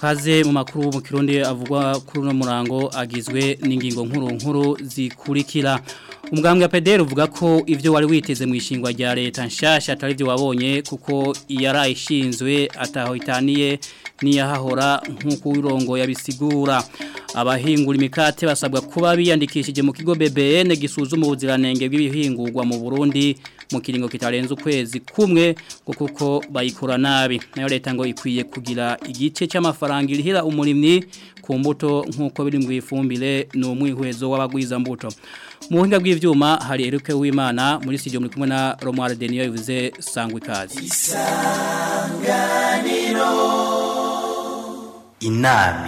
kaze mu makuru mu kirundi avugwa kuri uno murango agizwe n'ingingo nkuru nkuru zikurikira umugambwe wa pederi uvuga ko ibyo wari witeze mu ishingwa rya leta Nshasha atari ibyo wabonye kuko yarayishinzwe ataho n'iyahahora nk'uko urongo yabisigura abahingura imikate basabwa kuba biyandikishije mu kigo BBN gisuzuma ubuziranenge bw'ibihingurwa mu Burundi mu kiringo kitarenze ukwezi kumwe ngo kuko bayikora nabi nayo leta ngo ikwiye kugira igice cy'amafaranga irihira umurimyi ku mbuto nk'uko biri mu ifumbire ni umwihwezo w'abagwiza mbuto mu buhinga bw'ibyuma hari eruke w'imana muri sitidiyo muri kumwe na romwari deniyo bivuze sangwa ikaze isanganiro inama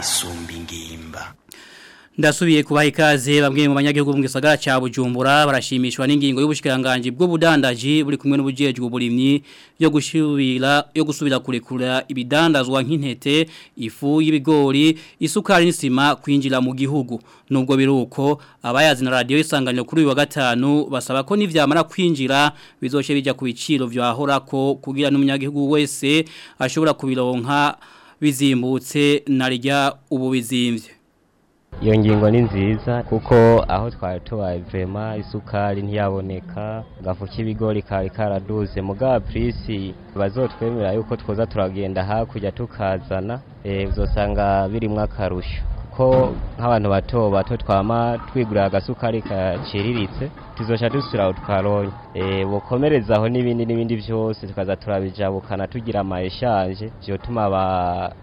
ndasubiye kubaha ikaze bamwe mu banyagihugu mu cya bujumbura barashimishwa n'ingingo bwo budandaji buri kumwe n'ubujejwe uburimyi yo gusubira yo gusubira kurekura ibidandazwa nk'intete ifu y'ibigori isukari n'isima kwinjira mu gihugu nubwo biruko abayazi na radio isanganyo kuri uyu wa gatanu basaba ko nivyamara kwinjira bizoshye bijya ku biciro ko kugira n'umunyagihugu wese ashobora kubironka bizimbutse na ubu bizimvye iyo ngingo ni nziza kuko aho twari tubaye vema isukari ntiyaboneka agafu k'ibigori kari karaduze mugabo purisi bazotwemera yuko twoza turagenda hakurya tukazana eh, uzasanga birimo akarusho ko nk'abantu bato bato twama twigurira agasukari gaciriritse tuzoca dusura aho twaronye eh, bukomereza aho n'ibindi n'ibindi byose tukaza turabijabukana tugira amayeshanje byotuma abanyagihugu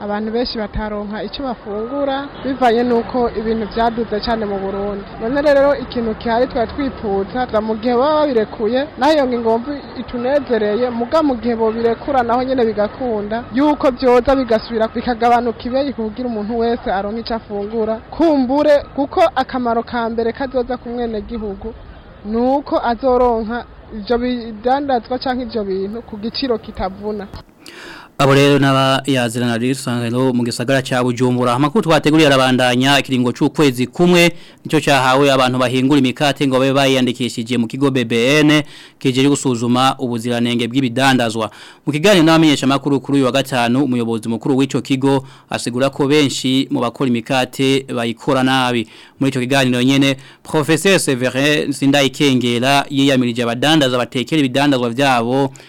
abantu benshi bataronka icyo bafungura bivanye n'uko ibintu byaduze cyane mu burundi none rero ikintu gihari twari twipfuza mu gihe baba babirekuye nayo ngomba itunezereye muga mu gihe bobirekura naho nyine bigakunda yuko byoza bigasubira bikagabanuka ibeyi kubwira umuntu wese aronka icyo afungura kumbure kuko akamaro ka mbere kazoza ku mwenegihugu ni uko azoronka ibyo bidandazwa cyangwa ibyo bintu ku giciro kitavuna abo rero naba yazirana rero sangano mu gisagara cya Bujumbura amakuru twateguriye arabandanya ikiringo cy'ukwezi kumwe nicyo cyahawe abantu bahingura imikate ngo babe bayiyandikishije mu kigo BBN kijeje gusuzuma ubuziranenge bw'ibidandazwa mu kiganiro n'abamenyesha makuru kuri uyu wa gatanu umuyobozi mukuru w'ico kigo asigura ko benshi mu bakora imikate bayikora nabi muri ico kiganiro nyene professeur Severin Sindayikengera yiyamirije abadandaza batekera ibidandazwa byabo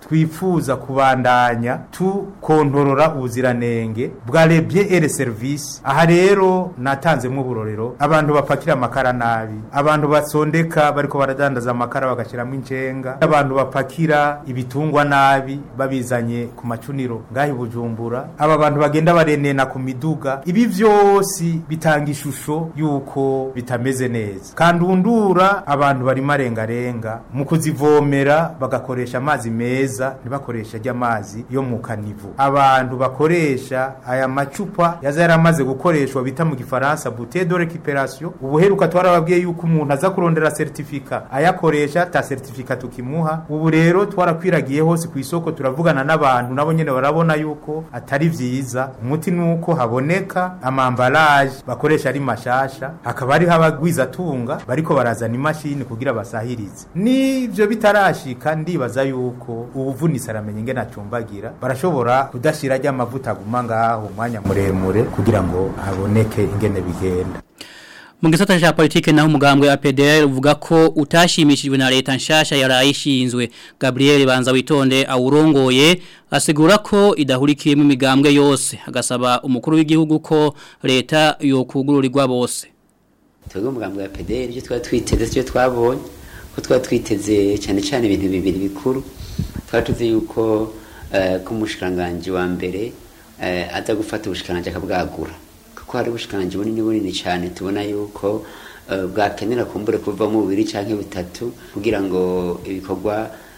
twifuza kubandanya tukontorora ubuziranenge bwarebye ere service aha rero natanzemo uburorero abantu bapakira amakara nabi abantu basondeka bariko baradandaza amakara bagashiramo incenga abantu bapakira ibitungwa nabi babizanye ku macuniro ngahi bujumbura aba bantu bagenda barenena ku miduga ibi byose bitanga ishusho yuko bitameze neza kandi undura abantu bari marengarenga mu kuzivomera bagakoresha amazi meza ntibakoresha ajya amazi yo mu kanivu abantu bakoresha aya macupa ngenderwa yaza yaramaze gukoreshwa bita mu gifaransa bute de recuperation ubuheruka twarababwiye yuko umuntu aza kurondera certificat ayakoresha ta certificat tukimuha ubu rero twarakwiragiye hose ku isoko turavugana n'abantu nabo nyene barabona yuko atari byiza umuti nuko haboneka amambalaje bakoresha ari mashasha hakaba hariho abagwiza tunga bariko barazana imashini kugira basahirize nivyo bitarashika ndibaza yuko ubuvunitsi aramenya ingene acumbagira barashobora kudashira ajya amavuta aguma ngaho umwanya muremure muremure kugira ngo haboneke ingene bigenda mu gisata cya politiki naho umugambwe wa PDL uvuga ko utashimishijwe na leta nshasha yarayishinzwe Gabriel Banza witonde awurongoye asigura ko idahurikiyemo imigambwe yose agasaba umukuru w'igihugu ko leta yokugururirwa bose twebwe umugambwe wa PDL ibyo twari twiteze ibyo twabonye ko twari twiteze cyane cyane ibintu bibiri bikuru twari tuzi yuko uh, eh, ku wa mbere Eh, aza gufata ubushikange akabwagura kuko hari ubushikange bunini bunini cyane tubona yuko eh, bwakenera kumbure kuvamo bubiri cyangwa bitatu kugira ngo ibikorwa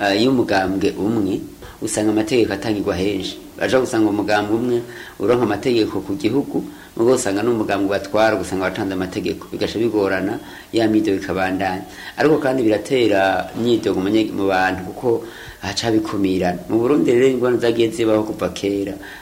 eh, y'umugambwe umwe usanga amategeko atangirwa henshi baje gusanga umugambwe umwe uronka amategeko ku gihugu ubwo usanga n'umugambwe batwara ugasanga watanze amategeko bigasha bigorana ya myido bikabandanya ariko kandi biratera imyidogo mu bantu kuko haca bikumirana mu burundi rero ingorane zagiye zibaho kuva kera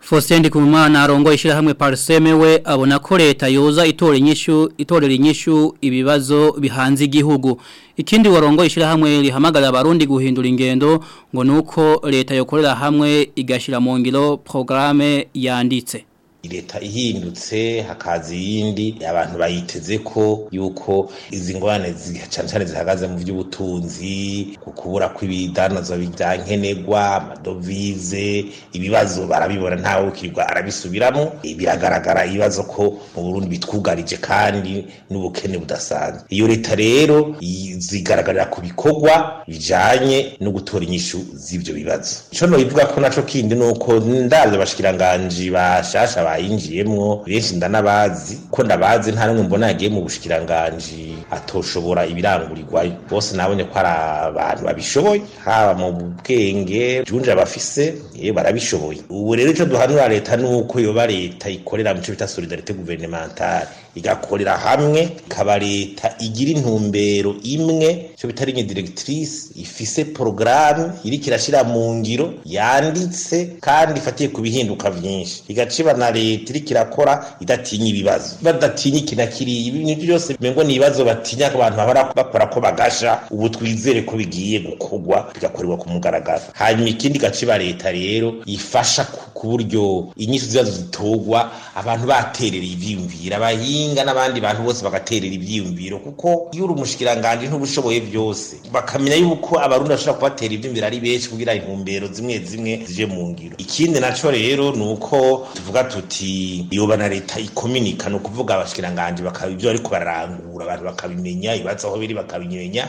Faustin Kumana arongo ishyirahamwe Parseme we abona ko leta yoza itorera inyishu itorera inyishu ibibazo bihanze igihugu ikindi warongo ishyirahamwe rihamagara abarundi guhindura ingendo ngo nuko leta yokorera hamwe igashira mu ngiro programme yanditse leta ihindutse hakaza iyindi abantu bayiteze ko yuko izi ngorane cyane cyane zihagaze mu by'ubutunzi ku kubura kw'ibidanazo bya nkenerwa amadovize ibibazo barabibona ntawe ukirwa arabisubiramo biragaragara ibibazo ko mu burundi bitwugarije kandi n'ubukene budasanzwe iyo leta rero zigaragarira ku bikorwa bijyanye no gutora inyishu z'ibyo bibazo ico nobivuga ko naco kindi uko ndavye abashikiranganji bashasha ba yayinjiyemwo benshi ndanabazi ko ndabazi nta n'umwe mbona yagiye mu bushikiranganji atoshobora ibirangurirwayo bose nabonye ko ari abantu babishoboye haba mu bwenge junja bafise ye eh, barabishoboye ubu rero icyo duhanura leta ni uko yoba leta ikorera mu cyo bita solidarite guverinementale igakorera hamwe ikaba leta igira intumbero imwe cyo bitari nke diregitirise ifise porogaramu iriko irashyira mu ngiro yanditse kandi ifatiye ku bihinduka byinshi igaciba na leta iriko irakora idatinya ibibazo badatinya iki na ibintu byose bimengo ni ibibazo batinya abantu bahora bakora ko bagasha ubu twizere ko bigiye gukorwa bigakorerwa ku mugaragaro hanyuma ikindi gaciba leta rero ifasha ku buryo inyishu z'ibibazo zitogwa abantu baterereye ibyiyumvira abahinga mpinga n'abandi bantu bose bagaterera ibyiyumviro kuko iyo uri umushikiranganji ntubushoboye byose bakamenya yuko abarundi bashobora kubatera ibyumviro ari benshi kugira intumbero zimwe zimwe zije mu ngiro ikindi naco rero ni uko tuvuga tuti yoba na leta ikominika ni ukuvuga abashikiranganji bakaba ibyo bariko bararangura abantu bakabimenya ibibazo aho biri bakabimenya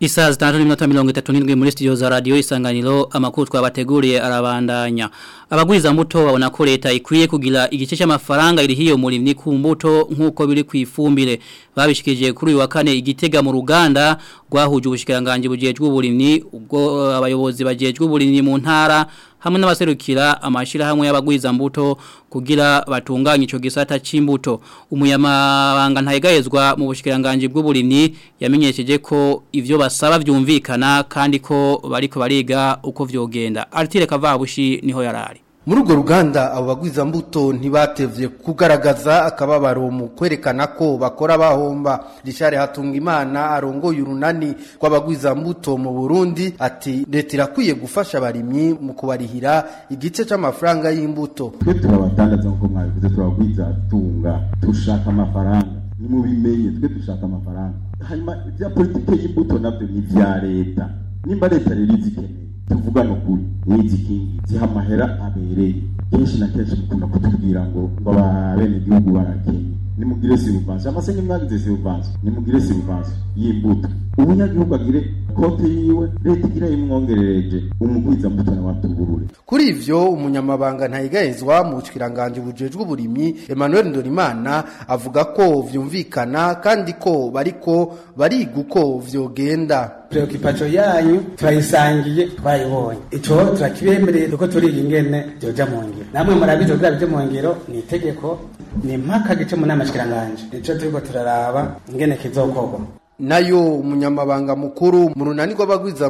Isaa zitandatu n'iminota mirongo itatu muri studio za radio isanganiro amakuru twabateguriye arabandanya. Abagwiza mbuto babona ko leta ikwiye kugira igice cy'amafaranga iri hiyo murimyi ku mbuto nk'uko biri ku ifumbire. Babishikije kuri uyu wa kane igitega mu ruganda rwahuje ubushikiranganje bujejwe uburimyi ubwo uh, abayobozi bajejwe uburimyi mu ntara hamwe n'abaserukira amashyirahamwe y'abagwizambuto kugira batunganye icyo gisata cy'imbuto Umuyamabanga ntayegayezwa mu bushyikiranganji bw'uburimyi yamenyesheje ko ibyo basaba byumvikana kandi ko bariko bariga uko vyogenda Artire kavabushi niho yarari muri ruganda abo bagwizambuto ntibatevye kugaragaza akababaro mu kwerekana ko bakora bahomba rishare hatunga imana arongoye urunani rw'abagwizambuto mu burundi ati leta irakwiye gufasha abarimyi mu kubarihira igice cy’amafaranga y'imbuto twe turabatandaza nk'uko mwabivuze turabagwiza tunga dushaka amafaranga ni twe dushaka amafaranga hanyuma ibya politike y'imbuto nabyo ni ibya leta nimba leta rero izikeneye tuvugane ukuri n'izikingi ziha amahera abereye kenshi na kenshi mukunda kutubwira ngo ngo abenegihugu barakenye nimugire siruvanse amase nimwagize siruvanse nimugire siruvanse y'imbuto umunyagihugu agire konti yiwe leta igira imwongerereje umugwiza mutara watuburure kuri ivyo umunyamabanga ntayigayezwa mu bushikiranganje bujejwe uburimyi Emmanuel Ndorimana avuga ko vyumvikana kandi ko bariko bariguko vyogenda preokipacho yanyu turayisangiye twayibonye ico turakibemereye kuko turiga ingene byoja mu ngiro namwe murabizi kugira bije mu ngiro ni itegeko ni impaka gice mu nama shikiranganje nico turiko turaraba ingene kizokorwa nayo umunyamabanga mukuru mu runani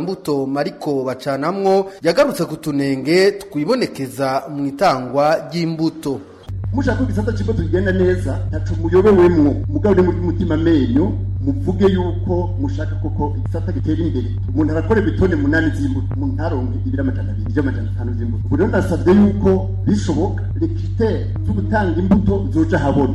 mbuto mariko bacanamwo yagarutse ku twibonekeza mu itangwa ry'imbuto mushaka ko igisata cy'imbuto kigenda neza ntacu muyobewemwo mugaburire muri mutima amenyo muvuge yuko mushaka koko igisata gitera imbere umuntu arakora ibitone munani by'imbuto umuntu ntaronke ibiro amajana abiri iby'amajana atanu by'imbuto buri wese nasabye yuko bishoboka rekiteri zo gutanga imbuto zoja habona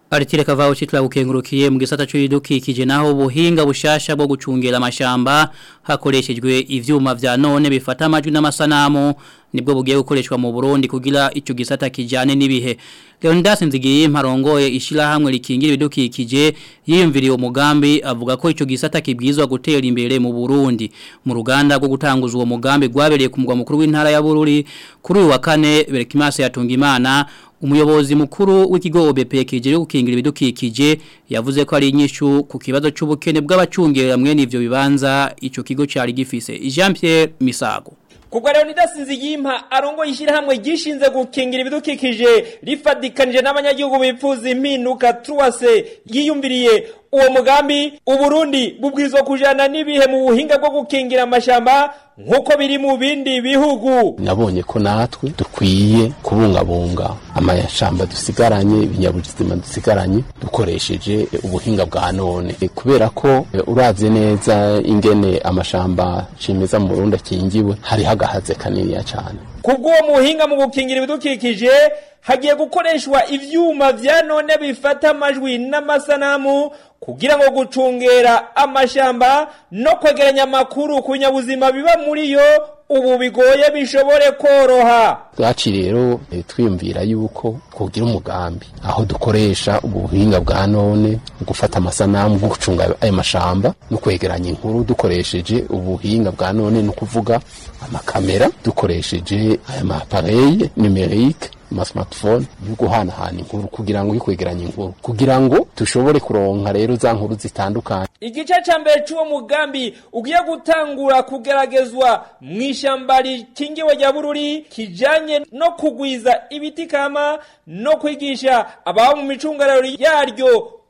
Aritire kavao chitla ukengurukiye mu gisata cy'ibidukikije naho bushasha bwo gucungera amashamba hakoreshejwe ivyuma vya none bifata amajwi n'amasanamu nibwo bugiye gukoreshwa mu Burundi kugira icyo gisata kijane n'ibihe Leonidas Nzigiye mparongoye ishirahamwe rikingira ibidukikije yiyumviriye umugambi avuga ko icyo gisata kibwizwa gutera imbere mu Burundi mu ruganda rwo gutanguza uwo mugambi gwabereye ku mugwa mukuru w'intara ya Bururi kuri uyu wa kane Berekimase yatunga imana umuyobozi mukuru w'ikigo OBP kijere gukingira ibidukikije yavuze ko ari inyishu ku kibazo cy'ubukene bw'abacungera mwe n'ivyo bibanza ico kigo cyari gifise Jean Pierre Misago Kugwa leo nidasinzi yimpa arongo ishira hamwe gishinze gukingira ibidukikije rifadikanije n'abanyagihugu bipfuza impinduka truwase yiyumviriye uwo mugambi uburundi bubwirizwa kujana n'ibihe mu buhinga bwo gukingira amashamba nk'uko biri mu bindi bihugu nabonye ko natwe dukwiye kubungabunga amashamba dusigaranye ibinyabuzima dusigaranye dukoresheje ubuhinga bwa none kubera ko eh, uravye neza ingene amashyamba cimeza mu burundi akingiwe hariho agahaze kaniniya cane kubw'uwo muhinga mu gukingira ibidukikije hagiye gukoreshwa ibyuma bya none bifata amajwi n'amasanamu kugira ngo gucungera amashyamba no kwegeranya amakuru ku binyabuzima biba muri yo ubu bigoye bishobore koroha twaci rero eh, twiyumvira yuko kugira umugambi aho dukoresha ubuhinga bwa none gufata amasanamu bwo gucunga ayo mashamba no kwegeranya inkuru dukoresheje ubuhinga bwa none ni ukuvuga amakamera dukoresheje aya mapareyi nimerike amasimatifone yo guhanahana inkuru kugira ngo yo kwegeranya inkuru kugira ngo dushobore kuronka rero za nkuru zitandukanye igice cya mbere cy'uwo mugambi ugiye gutangura kugeragezwa mu ishyamba rikingiwe rya bururi kijyanye no kugwiza ibiti kama no kwigisha ababa mu micungararo yaryo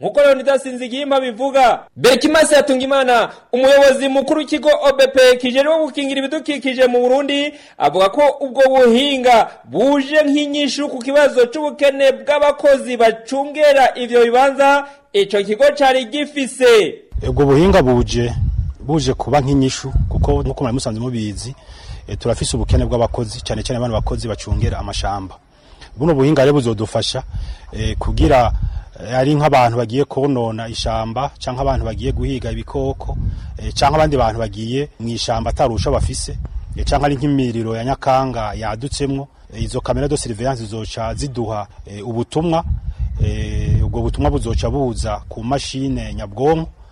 nk'uko leonidas nzigiyima abivuga berikimasi hatungimana umuyobozi mukuru w'ikigo obepe kijejwe gukingira ibidukikije mu burundi avuga ko ubwo buhinga buje nk'inyishu ku kibazo cy'ubukene bw'abakozi bacungera ivyo bibanza ico kigo cari gifise ubwo buhinga buje buje kuba nk'inyishu kuko nk'uko mwari musanzwe mubizi e, turafise ubukene bw'abakozi cyane cyane abantu bakozi bacungera amashamba buno buhinga rero buzodufasha e, kugira Eh, ari nk'abantu bagiye konona ishyamba cyangwa abantu bagiye guhiga ibikoko eh, cyangwa abandi bantu bagiye mu ishyamba atarusha bafise eh, cyangwa ari nk'imiriro ya nyakanga yadutsemo izo kamera do surveillance zoca ziduha ubutumwa ubwo butumwa buzoca buza ku mashine nyabwonko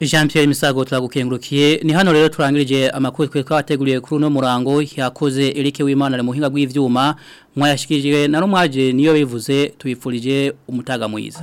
Jean Pierre Misago turagukengurukiye ni hano rero turangirije amakuru twe twateguriye kuri uno murango yakoze Eric Wimana ari muhinga bw'ivyuma mwayashikije na rumwaje niyo bivuze tubipfurije umutaga mwiza